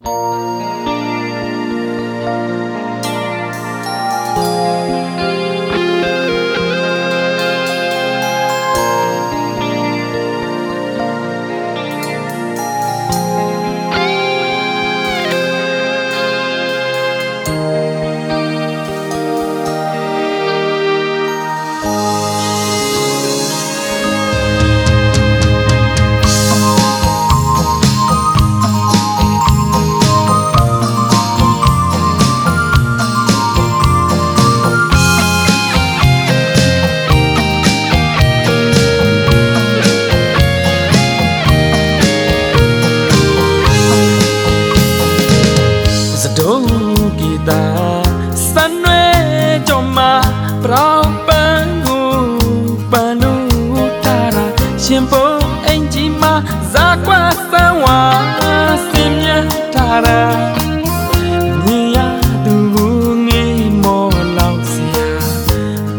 စ တုံးဂီတာစံရွဲကြောင့်မှာပရောပန်းကိုပန်းလို့ထားတာရှင်ပုံအင်ကြီးမှာဇာကွာဆန်းဝါစင်မြတ်ထားတာမြင်ရသူကိုငေးမောလောက်စရာ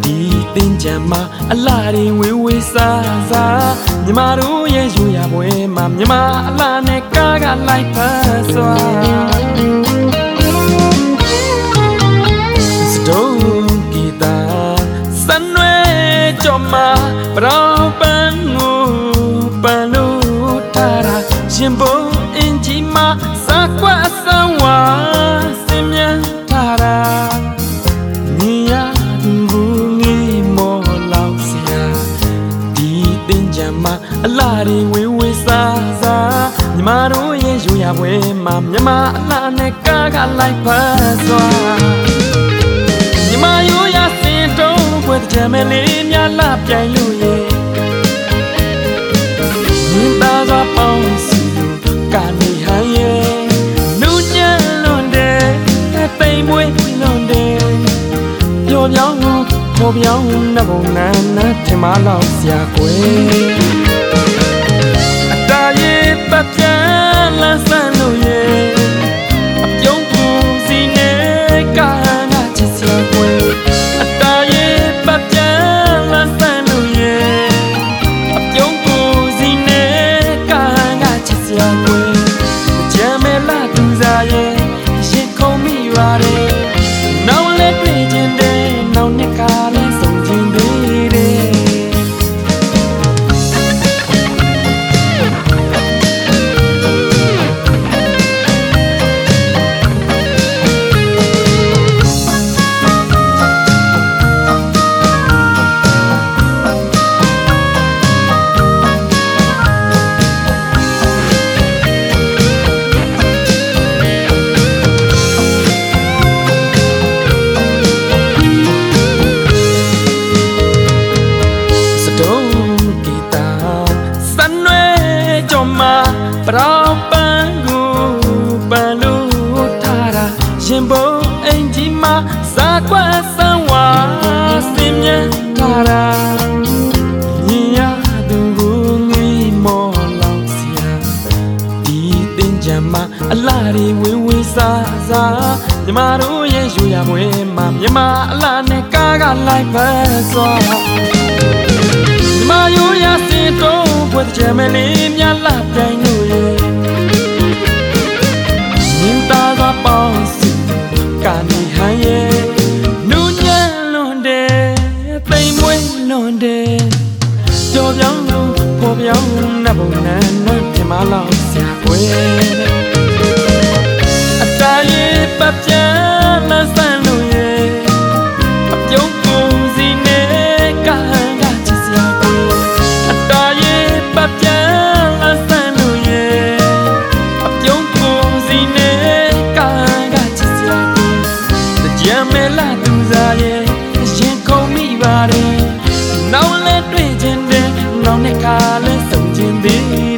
ဒီတင်ကြမှာအလားတွေဝေးဝေးစားစားမြမတို့ရဲ့ယူရပွဲမှာမြမအလားနဲ့ကားကလိုက်ဖတ်စွာစ တို့ရဲ့ယူရပွဲမှာမြမအလားနဲ့ကားကလိုက်ဖတ်စွာမြမရိုးရစင်တုံးပွဲကြမ်းမဲလေးများလာပြိုင်လို့ရေမြင်သာစွာပေါင်းစီလို့ကနေဟန်ရဲ့နူးညံ့လွန်တယ်ပိန်မွေးလွန်တယ်ပျော်ပြောင်းပေါ်ပြောင်းနှဘုံနန်းနထင်မလောက်စရာကွယ် မှာဇာကွာဆန်းဝါစင်မြန်ထားတာညီရသူကိုငေးမောလောက်စရာဒီတင်ကြမှာအလားတွေဝေးဝေးစားစားမြမတို့ရဲ့ယူရပွဲမှာမြမအလားနဲ့ကားကလိုက်ပဲစွာဒီမာယိုရစင်တုံးပွဲကြမ်းမလေးများလာ လဲစုံကျင်သည်